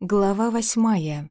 Глава восьмая.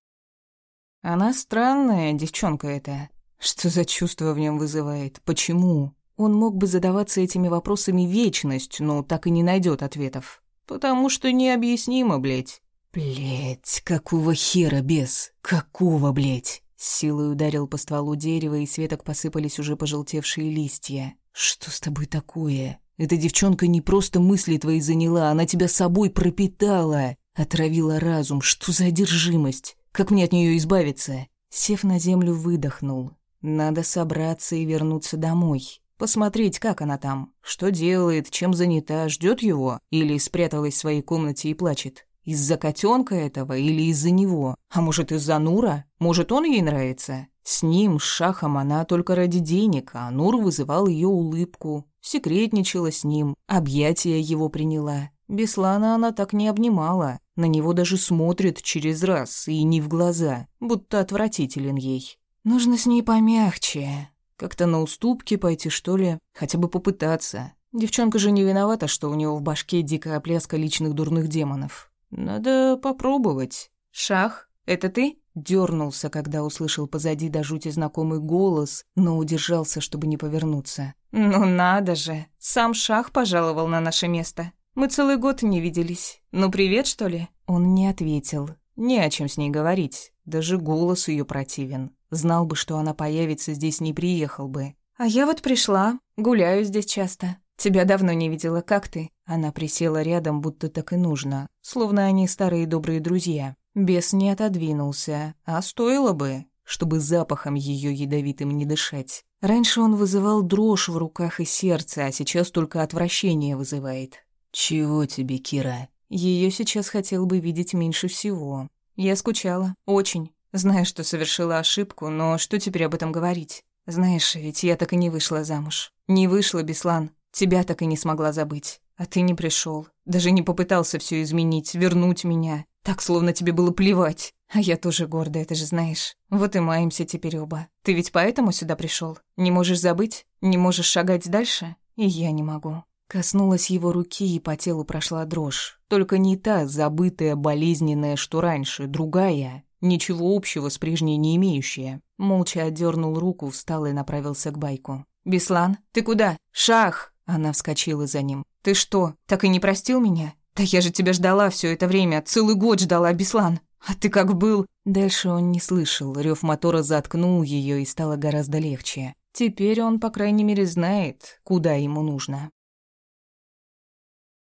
Она странная, девчонка эта. Что за чувство в нем вызывает? Почему? Он мог бы задаваться этими вопросами вечность, но так и не найдет ответов. Потому что необъяснимо, блядь. Блядь, какого хера, без? Какого, блядь? С силой ударил по стволу дерева, и с веток посыпались уже пожелтевшие листья. Что с тобой такое? Эта девчонка не просто мысли твои заняла, она тебя собой пропитала. Отравила разум. Что за одержимость? Как мне от нее избавиться? Сев на землю, выдохнул. Надо собраться и вернуться домой. Посмотреть, как она там. Что делает, чем занята, ждет его или спряталась в своей комнате и плачет. Из-за котенка этого или из-за него? А может, из-за Нура? Может, он ей нравится? С ним, с Шахом, она только ради денег, а Нур вызывал ее улыбку, секретничала с ним, объятия его приняла. Беслана она так не обнимала, на него даже смотрит через раз и не в глаза, будто отвратителен ей. Нужно с ней помягче, как-то на уступки пойти, что ли, хотя бы попытаться. Девчонка же не виновата, что у него в башке дикая пляска личных дурных демонов. Надо попробовать. «Шах, это ты?» Дёрнулся, когда услышал позади до жути знакомый голос, но удержался, чтобы не повернуться. «Ну надо же! Сам Шах пожаловал на наше место. Мы целый год не виделись. Ну, привет, что ли?» Он не ответил. Не о чем с ней говорить. Даже голос ее противен. Знал бы, что она появится здесь, не приехал бы. «А я вот пришла. Гуляю здесь часто. Тебя давно не видела. Как ты?» Она присела рядом, будто так и нужно. Словно они старые добрые друзья. Бес не отодвинулся. А стоило бы, чтобы запахом ее ядовитым не дышать. Раньше он вызывал дрожь в руках и сердце, а сейчас только отвращение вызывает. «Чего тебе, Кира?» Ее сейчас хотел бы видеть меньше всего. Я скучала. Очень. Знаю, что совершила ошибку, но что теперь об этом говорить? Знаешь, ведь я так и не вышла замуж. Не вышла, Беслан. Тебя так и не смогла забыть. А ты не пришел, Даже не попытался все изменить, вернуть меня. Так, словно тебе было плевать. А я тоже гордая, ты же знаешь. Вот и маемся теперь оба. Ты ведь поэтому сюда пришел? Не можешь забыть? Не можешь шагать дальше? И я не могу. Коснулась его руки, и по телу прошла дрожь. Только не та забытая, болезненная, что раньше, другая, ничего общего с прежней не имеющая. Молча отдернул руку, встал и направился к байку. «Беслан, ты куда? Шах!» Она вскочила за ним. «Ты что, так и не простил меня? Да я же тебя ждала все это время, целый год ждала, Беслан. А ты как был?» Дальше он не слышал, рев мотора заткнул ее и стало гораздо легче. Теперь он, по крайней мере, знает, куда ему нужно.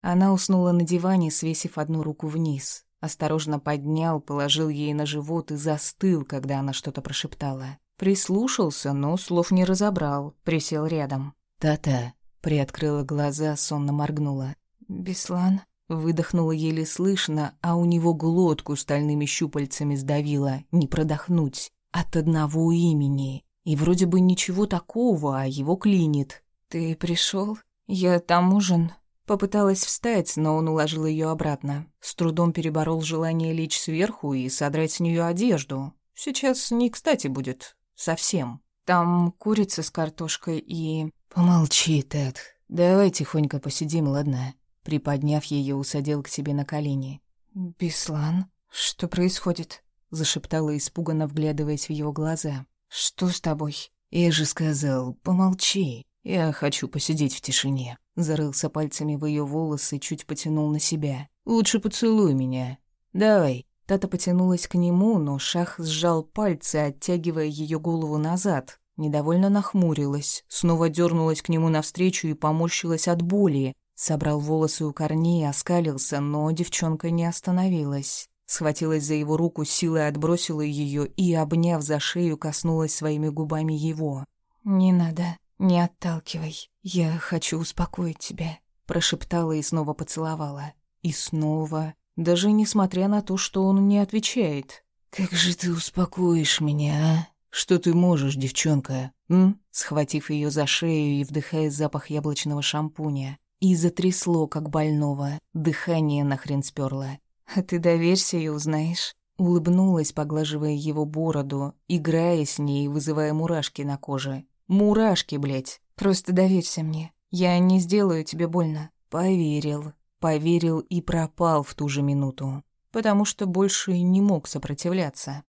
Она уснула на диване, свесив одну руку вниз. Осторожно поднял, положил ей на живот и застыл, когда она что-то прошептала. Прислушался, но слов не разобрал, присел рядом. «Та-та», — приоткрыла глаза, сонно моргнула. «Беслан?» Выдохнула еле слышно, а у него глотку стальными щупальцами сдавило, не продохнуть. От одного имени. И вроде бы ничего такого, а его клинит. «Ты пришел? Я там ужин?» Попыталась встать, но он уложил ее обратно. С трудом переборол желание лечь сверху и содрать с нее одежду. Сейчас не кстати будет. Совсем. Там курица с картошкой и... Помолчи, Тед. Давай тихонько посидим, ладно? Приподняв ее, усадил к себе на колени. «Беслан, что происходит?» Зашептала испуганно, вглядываясь в его глаза. «Что с тобой?» «Я же сказал, помолчи. Я хочу посидеть в тишине». Зарылся пальцами в ее волосы, чуть потянул на себя. «Лучше поцелуй меня. Давай». Тата потянулась к нему, но Шах сжал пальцы, оттягивая ее голову назад. Недовольно нахмурилась, снова дернулась к нему навстречу и поморщилась от боли. Собрал волосы у корней, оскалился, но девчонка не остановилась. Схватилась за его руку, силой отбросила ее и, обняв за шею, коснулась своими губами его. «Не надо», «Не отталкивай. Я хочу успокоить тебя», — прошептала и снова поцеловала. И снова, даже несмотря на то, что он не отвечает. «Как же ты успокоишь меня, а? Что ты можешь, девчонка, м?» Схватив ее за шею и вдыхая запах яблочного шампуня. И затрясло, как больного. Дыхание нахрен сперло. «А ты доверься и узнаешь». Улыбнулась, поглаживая его бороду, играя с ней, вызывая мурашки на коже. Мурашки, блядь. Просто доверься мне. Я не сделаю тебе больно. Поверил. Поверил и пропал в ту же минуту. потому что больше не мог сопротивляться.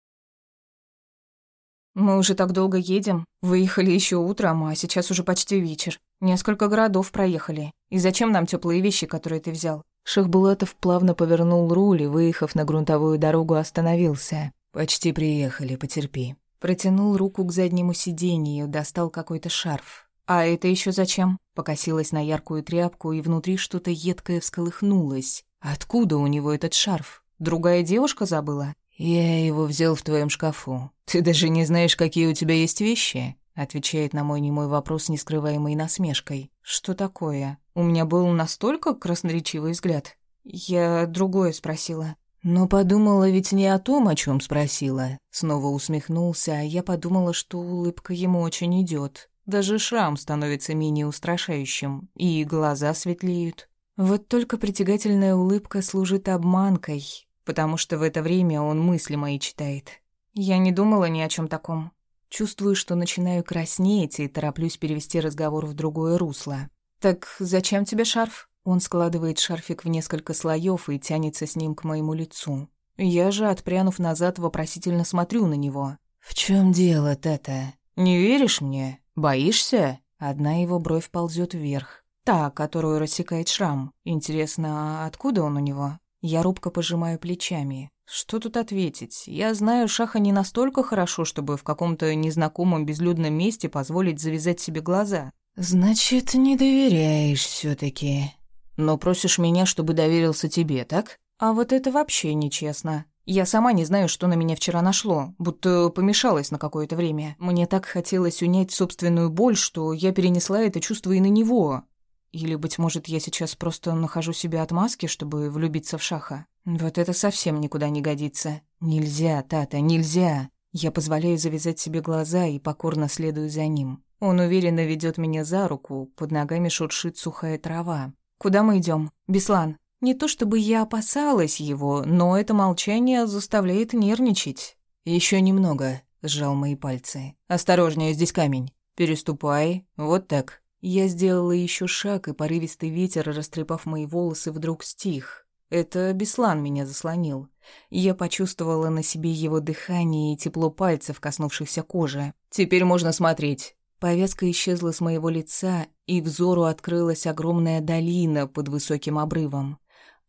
«Мы уже так долго едем. Выехали еще утром, а сейчас уже почти вечер. Несколько городов проехали. И зачем нам теплые вещи, которые ты взял?» Шахбулатов плавно повернул руль и, выехав на грунтовую дорогу, остановился. «Почти приехали, потерпи». Протянул руку к заднему сиденью, достал какой-то шарф. «А это еще зачем?» Покосилась на яркую тряпку, и внутри что-то едкое всколыхнулось. «Откуда у него этот шарф? Другая девушка забыла?» «Я его взял в твоем шкафу. Ты даже не знаешь, какие у тебя есть вещи?» Отвечает на мой немой вопрос, не скрываемой насмешкой. «Что такое? У меня был настолько красноречивый взгляд. Я другое спросила». «Но подумала ведь не о том, о чем спросила». Снова усмехнулся, а я подумала, что улыбка ему очень идет. Даже шрам становится менее устрашающим, и глаза светлеют. Вот только притягательная улыбка служит обманкой, потому что в это время он мысли мои читает. Я не думала ни о чем таком. Чувствую, что начинаю краснеть и тороплюсь перевести разговор в другое русло. «Так зачем тебе шарф?» Он складывает шарфик в несколько слоев и тянется с ним к моему лицу. Я же, отпрянув назад, вопросительно смотрю на него. «В чем дело, Тата? Не веришь мне? Боишься?» Одна его бровь ползет вверх. Та, которую рассекает шрам. Интересно, а откуда он у него? Я робко пожимаю плечами. Что тут ответить? Я знаю Шаха не настолько хорошо, чтобы в каком-то незнакомом безлюдном месте позволить завязать себе глаза. Значит, не доверяешь все таки Но просишь меня, чтобы доверился тебе, так? А вот это вообще нечестно. Я сама не знаю, что на меня вчера нашло, будто помешалась на какое-то время. Мне так хотелось унять собственную боль, что я перенесла это чувство и на него. Или, быть может, я сейчас просто нахожу себе отмазки, чтобы влюбиться в Шаха? Вот это совсем никуда не годится. Нельзя, Тата, нельзя. Я позволяю завязать себе глаза и покорно следую за ним. Он уверенно ведет меня за руку, под ногами шуршит сухая трава. Куда мы идем? Беслан. Не то чтобы я опасалась его, но это молчание заставляет нервничать. Еще немного, сжал мои пальцы. Осторожнее, здесь камень. Переступай. Вот так. Я сделала еще шаг, и порывистый ветер, растрепав мои волосы, вдруг стих. Это Беслан меня заслонил. Я почувствовала на себе его дыхание и тепло пальцев, коснувшихся кожи. Теперь можно смотреть. Повязка исчезла с моего лица, и взору открылась огромная долина под высоким обрывом.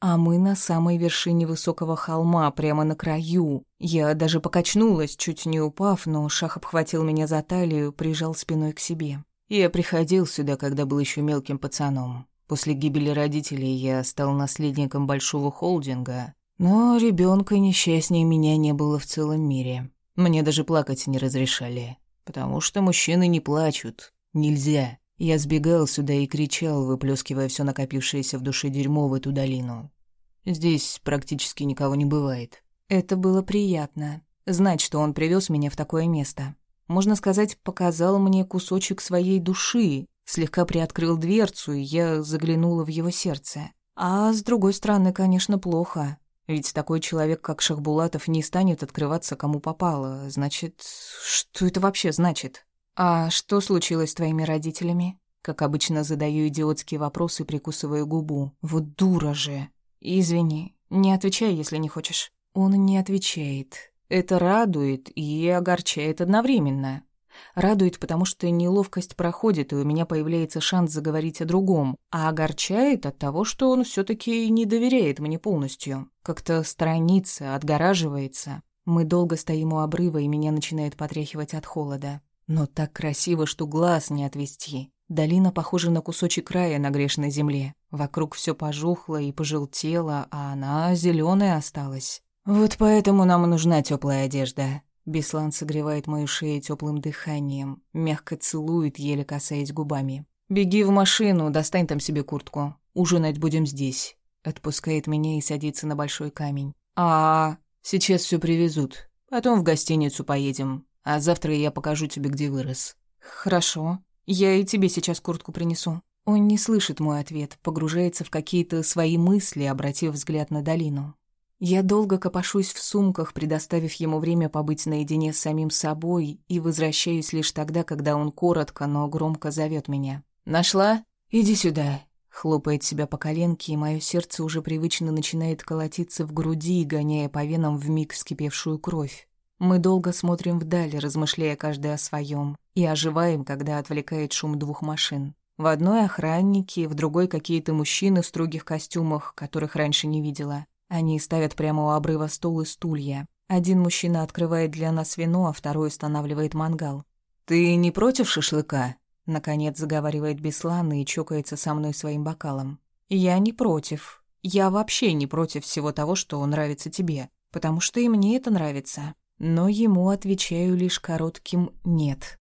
А мы на самой вершине высокого холма, прямо на краю. Я даже покачнулась, чуть не упав, но Шах обхватил меня за талию, прижал спиной к себе. Я приходил сюда, когда был еще мелким пацаном. После гибели родителей я стал наследником большого холдинга, но ребенка несчастнее меня не было в целом мире. Мне даже плакать не разрешали, потому что мужчины не плачут. Нельзя. Я сбегал сюда и кричал, выплескивая все накопившееся в душе дерьмо в эту долину. Здесь практически никого не бывает. Это было приятно. Знать, что он привез меня в такое место можно сказать, показал мне кусочек своей души, слегка приоткрыл дверцу, и я заглянула в его сердце. А с другой стороны, конечно, плохо. Ведь такой человек, как Шахбулатов, не станет открываться кому попало. Значит, что это вообще значит? А что случилось с твоими родителями? Как обычно, задаю идиотские вопросы, прикусывая губу. Вот дура же. Извини, не отвечай, если не хочешь. Он не отвечает. Это радует и огорчает одновременно. Радует, потому что неловкость проходит, и у меня появляется шанс заговорить о другом, а огорчает от того, что он все таки не доверяет мне полностью. Как-то сторонится, отгораживается. Мы долго стоим у обрыва, и меня начинает потряхивать от холода. Но так красиво, что глаз не отвести. Долина похожа на кусочек края на грешной земле. Вокруг все пожухло и пожелтело, а она зеленая осталась. «Вот поэтому нам нужна теплая одежда». Беслан согревает мою шею теплым дыханием, мягко целует, еле касаясь губами. «Беги в машину, достань там себе куртку. Ужинать будем здесь». Отпускает меня и садится на большой камень. «А, сейчас все привезут. Потом в гостиницу поедем. А завтра я покажу тебе, где вырос». «Хорошо. Я и тебе сейчас куртку принесу». Он не слышит мой ответ, погружается в какие-то свои мысли, обратив взгляд на долину. Я долго копошусь в сумках, предоставив ему время побыть наедине с самим собой, и возвращаюсь лишь тогда, когда он коротко, но громко зовет меня. «Нашла? Иди сюда. Хлопает себя по коленке, и мое сердце уже привычно начинает колотиться в груди, гоняя по венам вмиг вскипевшую кровь. Мы долго смотрим вдаль, размышляя каждый о своем, и оживаем, когда отвлекает шум двух машин. В одной охранники, в другой какие-то мужчины в строгих костюмах, которых раньше не видела. Они ставят прямо у обрыва стол и стулья. Один мужчина открывает для нас вино, а второй устанавливает мангал. «Ты не против шашлыка?» Наконец заговаривает Беслан и чокается со мной своим бокалом. «Я не против. Я вообще не против всего того, что нравится тебе, потому что и мне это нравится. Но ему отвечаю лишь коротким «нет».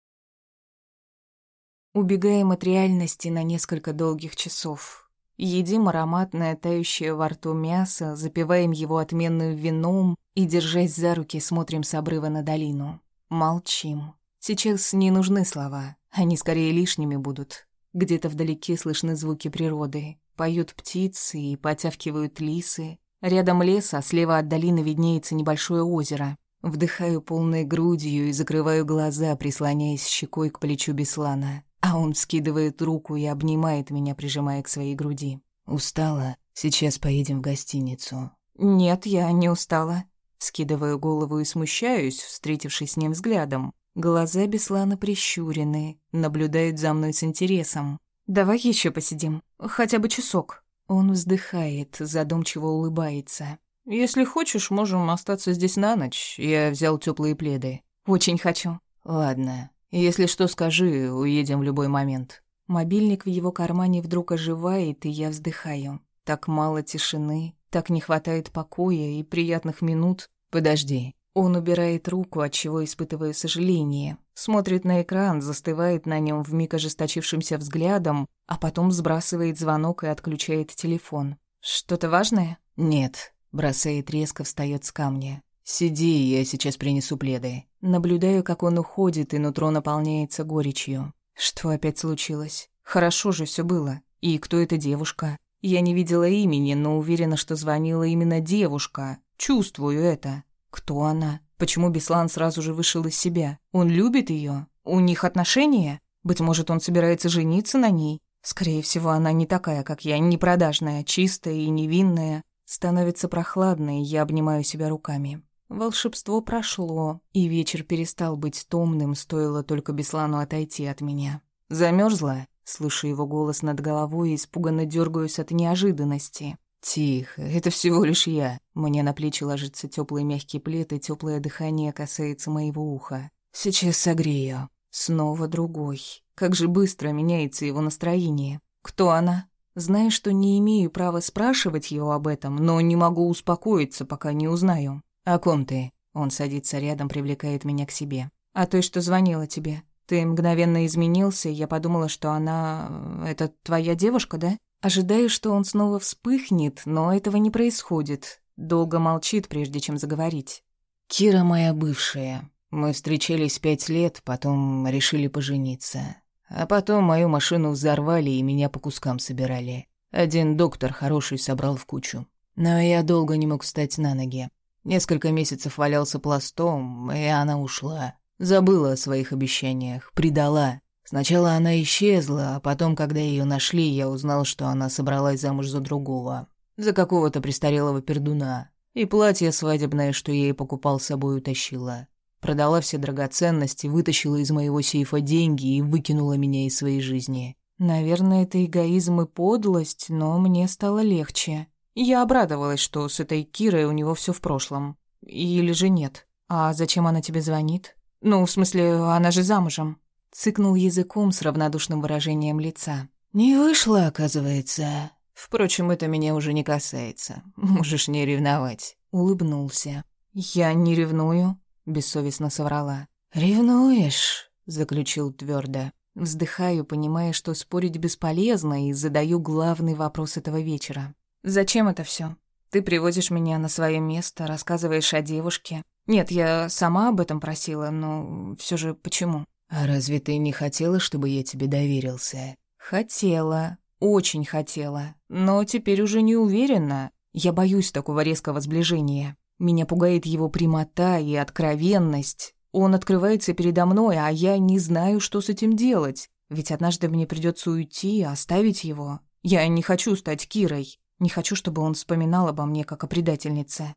Убегаем от реальности на несколько долгих часов. Едим ароматное, тающее во рту мясо, запиваем его отменным вином и, держась за руки, смотрим с обрыва на долину. Молчим. Сейчас не нужны слова, они скорее лишними будут. Где-то вдалеке слышны звуки природы. Поют птицы и потявкивают лисы. Рядом лес, а слева от долины виднеется небольшое озеро. Вдыхаю полной грудью и закрываю глаза, прислоняясь щекой к плечу Беслана. А он скидывает руку и обнимает меня, прижимая к своей груди. «Устала? Сейчас поедем в гостиницу». «Нет, я не устала». Скидываю голову и смущаюсь, встретившись с ним взглядом. Глаза Беслана прищурены, наблюдают за мной с интересом. «Давай еще посидим. Хотя бы часок». Он вздыхает, задумчиво улыбается. «Если хочешь, можем остаться здесь на ночь. Я взял теплые пледы». «Очень хочу». «Ладно, если что, скажи, уедем в любой момент». Мобильник в его кармане вдруг оживает, и я вздыхаю. Так мало тишины, так не хватает покоя и приятных минут. Подожди. Он убирает руку, от чего испытываю сожаление. Смотрит на экран, застывает на нем вмиг ожесточившимся взглядом, а потом сбрасывает звонок и отключает телефон. «Что-то важное?» «Нет», — бросает резко, встает с камня. «Сиди, я сейчас принесу пледы». Наблюдаю, как он уходит, и нутро наполняется горечью. Что опять случилось? Хорошо же все было. И кто эта девушка? Я не видела имени, но уверена, что звонила именно девушка. Чувствую это. Кто она? Почему Беслан сразу же вышел из себя? Он любит ее? У них отношения? Быть может, он собирается жениться на ней? Скорее всего, она не такая, как я, не продажная, чистая и невинная. Становится прохладно, и я обнимаю себя руками. Волшебство прошло, и вечер перестал быть томным, стоило только Беслану отойти от меня. Замерзла? Слышу его голос над головой и испуганно дергаюсь от неожиданности. «Тихо, это всего лишь я». Мне на плечи ложится теплый мягкий плед, и теплое дыхание касается моего уха. «Сейчас согрею». Снова другой. Как же быстро меняется его настроение. Кто она? Знаю, что не имею права спрашивать его об этом, но не могу успокоиться, пока не узнаю. «О ком ты?» Он садится рядом, привлекает меня к себе. «А той, что звонила тебе. Ты мгновенно изменился, и я подумала, что она... Это твоя девушка, да?» Ожидаю, что он снова вспыхнет, но этого не происходит. Долго молчит, прежде чем заговорить. «Кира моя бывшая. Мы встречались пять лет, потом решили пожениться. А потом мою машину взорвали и меня по кускам собирали. Один доктор хороший собрал в кучу. Но я долго не мог встать на ноги. Несколько месяцев валялся пластом, и она ушла. Забыла о своих обещаниях, предала. Сначала она исчезла, а потом, когда ее нашли, я узнал, что она собралась замуж за другого. За какого-то престарелого пердуна. И платье свадебное, что я ей покупал с собой, утащила. Продала все драгоценности, вытащила из моего сейфа деньги и выкинула меня из своей жизни. Наверное, это эгоизм и подлость, но мне стало легче. Я обрадовалась, что с этой Кирой у него все в прошлом. Или же нет. А зачем она тебе звонит? Ну, в смысле, она же замужем. Цыкнул языком с равнодушным выражением лица. Не вышло, оказывается. Впрочем, это меня уже не касается. Можешь не ревновать. Улыбнулся. Я не ревную, бессовестно соврала. Ревнуешь, заключил твердо. Вздыхаю, понимая, что спорить бесполезно, и задаю главный вопрос этого вечера. Зачем это все? Ты привозишь меня на свое место, рассказываешь о девушке. Нет, я сама об этом просила, но все же почему? А разве ты не хотела, чтобы я тебе доверился? Хотела, очень хотела, но теперь уже не уверена. Я боюсь такого резкого сближения. Меня пугает его прямота и откровенность. Он открывается передо мной, а я не знаю, что с этим делать. Ведь однажды мне придется уйти, оставить его. Я не хочу стать Кирой. Не хочу, чтобы он вспоминал обо мне как о предательнице.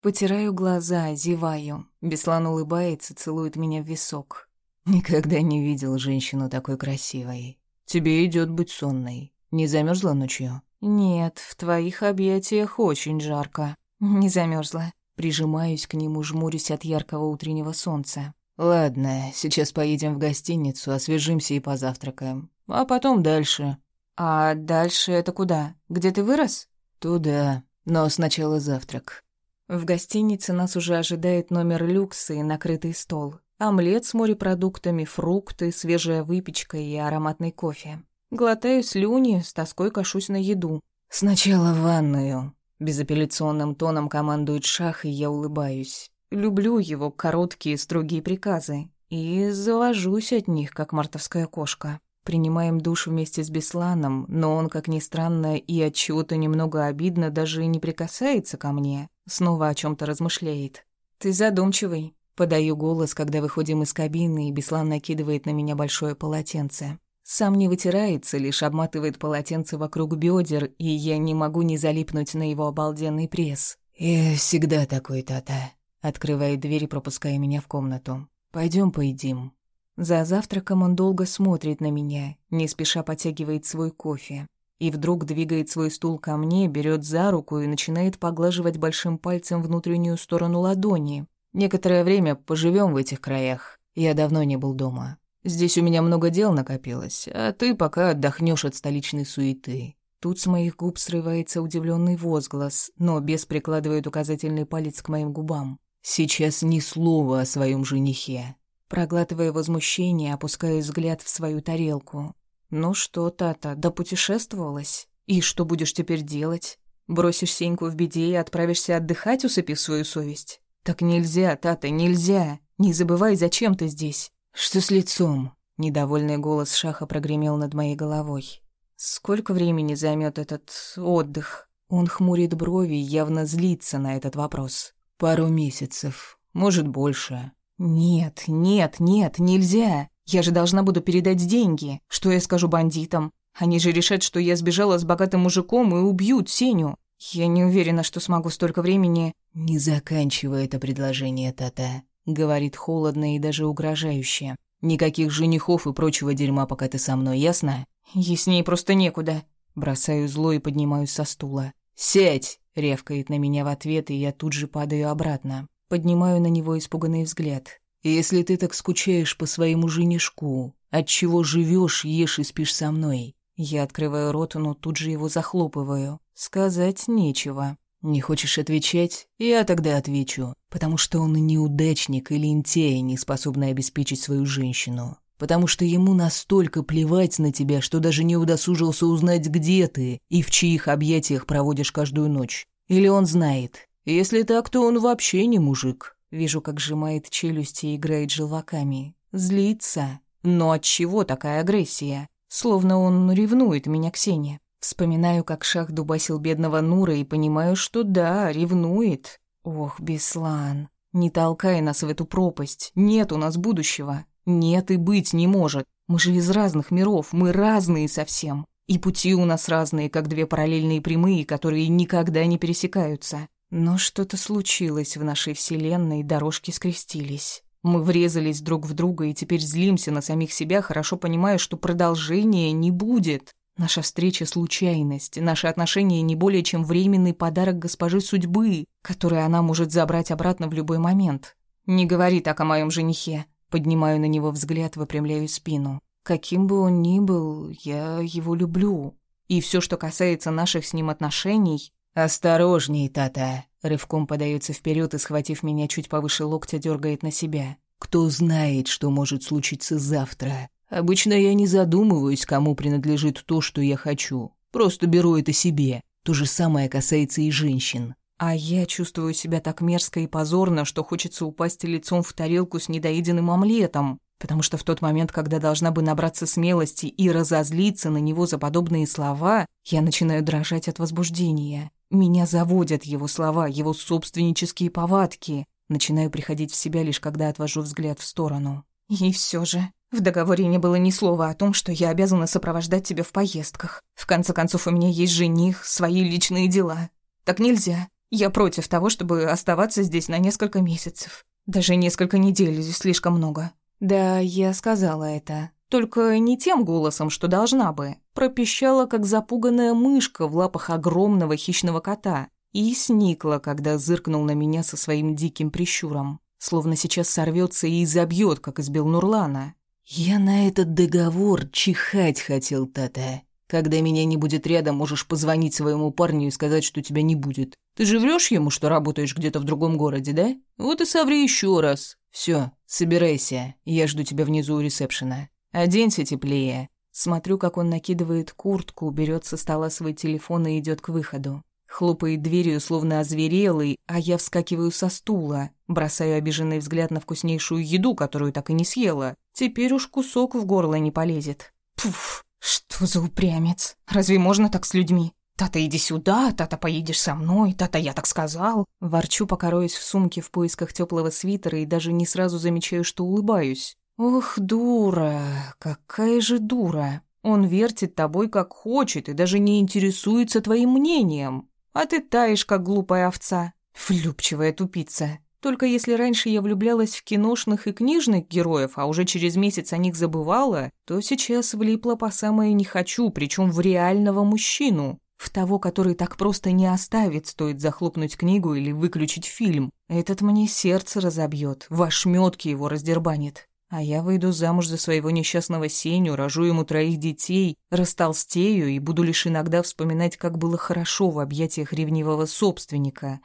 Потираю глаза, зеваю. Беслан улыбается, целует меня в висок. Никогда не видел женщину такой красивой. Тебе идет быть сонной. Не замерзла ночью? Нет, в твоих объятиях очень жарко. Не замерзла. Прижимаюсь к нему, жмурюсь от яркого утреннего солнца. Ладно, сейчас поедем в гостиницу, освежимся и позавтракаем. А потом дальше. А дальше это куда? Где ты вырос? Туда. Но сначала завтрак. В гостинице нас уже ожидает номер люкса и накрытый стол. Омлет с морепродуктами, фрукты, свежая выпечка и ароматный кофе. Глотаю слюни, с тоской кашусь на еду. «Сначала ванную», — безапелляционным тоном командует Шах, и я улыбаюсь. Люблю его короткие строгие приказы и завожусь от них, как мартовская кошка. Принимаем душ вместе с Бесланом, но он, как ни странно, и от чего-то немного обидно даже и не прикасается ко мне. Снова о чем то размышляет. «Ты задумчивый», — подаю голос, когда выходим из кабины, и Беслан накидывает на меня большое полотенце. Сам не вытирается, лишь обматывает полотенце вокруг бедер, и я не могу не залипнуть на его обалденный пресс. «Я всегда такой, Тата», — открывает дверь, пропуская меня в комнату. Пойдем поедим». За завтраком он долго смотрит на меня, не спеша потягивает свой кофе. И вдруг двигает свой стул ко мне, берет за руку и начинает поглаживать большим пальцем внутреннюю сторону ладони. Некоторое время поживем в этих краях. Я давно не был дома. Здесь у меня много дел накопилось, а ты пока отдохнешь от столичной суеты. Тут с моих губ срывается удивленный возглас, но бес прикладывает указательный палец к моим губам. Сейчас ни слова о своем женихе. Проглатывая возмущение, опускаю взгляд в свою тарелку. «Ну что, Тата, да путешествовалась? И что будешь теперь делать? Бросишь Сеньку в беде и отправишься отдыхать, усыпив свою совесть? Так нельзя, Тата, нельзя. Не забывай, зачем ты здесь. Что с лицом?» Недовольный голос Шаха прогремел над моей головой. «Сколько времени займет этот отдых?» Он хмурит брови, явно злится на этот вопрос. «Пару месяцев, может, больше. «Нет, нет, нет, нельзя. Я же должна буду передать деньги. Что я скажу бандитам? Они же решат, что я сбежала с богатым мужиком и убьют Сеню. Я не уверена, что смогу столько времени...» «Не заканчивай это предложение, Тата», — говорит холодно и даже угрожающе. «Никаких женихов и прочего дерьма, пока ты со мной, ясно?» «Яснее просто некуда». Бросаю зло и поднимаюсь со стула. «Сядь!» — ревкает на меня в ответ, и я тут же падаю обратно. Поднимаю на него испуганный взгляд. «Если ты так скучаешь по своему женишку, отчего живешь, ешь и спишь со мной?» Я открываю рот, но тут же его захлопываю. Сказать нечего. «Не хочешь отвечать? Я тогда отвечу. Потому что он неудачник и лентяй, не способный обеспечить свою женщину. Потому что ему настолько плевать на тебя, что даже не удосужился узнать, где ты и в чьих объятиях проводишь каждую ночь. Или он знает, если так, то он вообще не мужик. Вижу, как сжимает челюсти и играет желваками. Злится. Но от чего такая агрессия? Словно он ревнует меня к Сене. Вспоминаю, как Шах дубасил бедного Нура и понимаю, что да, ревнует. Ох, Беслан, не толкай нас в эту пропасть. Нет у нас будущего. Нет и быть не может. Мы же из разных миров, мы разные совсем. И пути у нас разные, как две параллельные прямые, которые никогда не пересекаются. Но что-то случилось в нашей вселенной, дорожки скрестились. Мы врезались друг в друга и теперь злимся на самих себя, хорошо понимая, что продолжения не будет. Наша встреча — случайность, наши отношения не более чем временный подарок госпожи судьбы, который она может забрать обратно в любой момент. Не говори так о моем женихе. Поднимаю на него взгляд, выпрямляю спину. Каким бы он ни был, я его люблю. И все, что касается наших с ним отношений, «Осторожней, Тата!» Рывком подается вперед и, схватив меня чуть повыше локтя, дергает на себя. «Кто знает, что может случиться завтра? Обычно я не задумываюсь, кому принадлежит то, что я хочу. Просто беру это себе. То же самое касается и женщин. А я чувствую себя так мерзко и позорно, что хочется упасть лицом в тарелку с недоеденным омлетом, потому что в тот момент, когда должна бы набраться смелости и разозлиться на него за подобные слова, я начинаю дрожать от возбуждения. Меня заводят его слова, его собственнические повадки. Начинаю приходить в себя лишь когда отвожу взгляд в сторону. И все же, в договоре не было ни слова о том, что я обязана сопровождать тебя в поездках. В конце концов, у меня есть жених, свои личные дела. Так нельзя. Я против того, чтобы оставаться здесь на несколько месяцев. Даже несколько недель слишком много. Да, я сказала это. Только не тем голосом, что должна бы. Пропищала, как запуганная мышка в лапах огромного хищного кота. И сникла, когда зыркнул на меня со своим диким прищуром. Словно сейчас сорвется и изобьет, как избил Нурлана. «Я на этот договор чихать хотел, Тата. Когда меня не будет рядом, можешь позвонить своему парню и сказать, что тебя не будет. Ты же врешь ему, что работаешь где-то в другом городе, да? Вот и соври еще раз. Все, собирайся, я жду тебя внизу у ресепшена. Оденься теплее». Смотрю, как он накидывает куртку, берет со стола свой телефон и идет к выходу. Хлопает дверью, словно озверелый, а я вскакиваю со стула, бросаю обиженный взгляд на вкуснейшую еду, которую так и не съела. Теперь уж кусок в горло не полезет. Пф, что за упрямец? Разве можно так с людьми? «Тата, иди сюда, Тата, поедешь со мной, Тата, я так сказал». Ворчу, пока роюсь в сумке в поисках теплого свитера и даже не сразу замечаю, что улыбаюсь. «Ох, дура, какая же дура. Он вертит тобой как хочет и даже не интересуется твоим мнением. А ты таешь, как глупая овца. Влюбчивая тупица. Только если раньше я влюблялась в киношных и книжных героев, а уже через месяц о них забывала, то сейчас влипла по самое не хочу, причем в реального мужчину. В того, который так просто не оставит, стоит захлопнуть книгу или выключить фильм. Этот мне сердце разобьет, в ошметке его раздербанит. А я выйду замуж за своего несчастного Сеню, рожу ему троих детей, растолстею и буду лишь иногда вспоминать, как было хорошо в объятиях ревнивого собственника,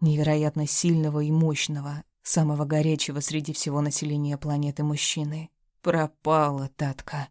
невероятно сильного и мощного, самого горячего среди всего населения планеты мужчины. Пропала Татка.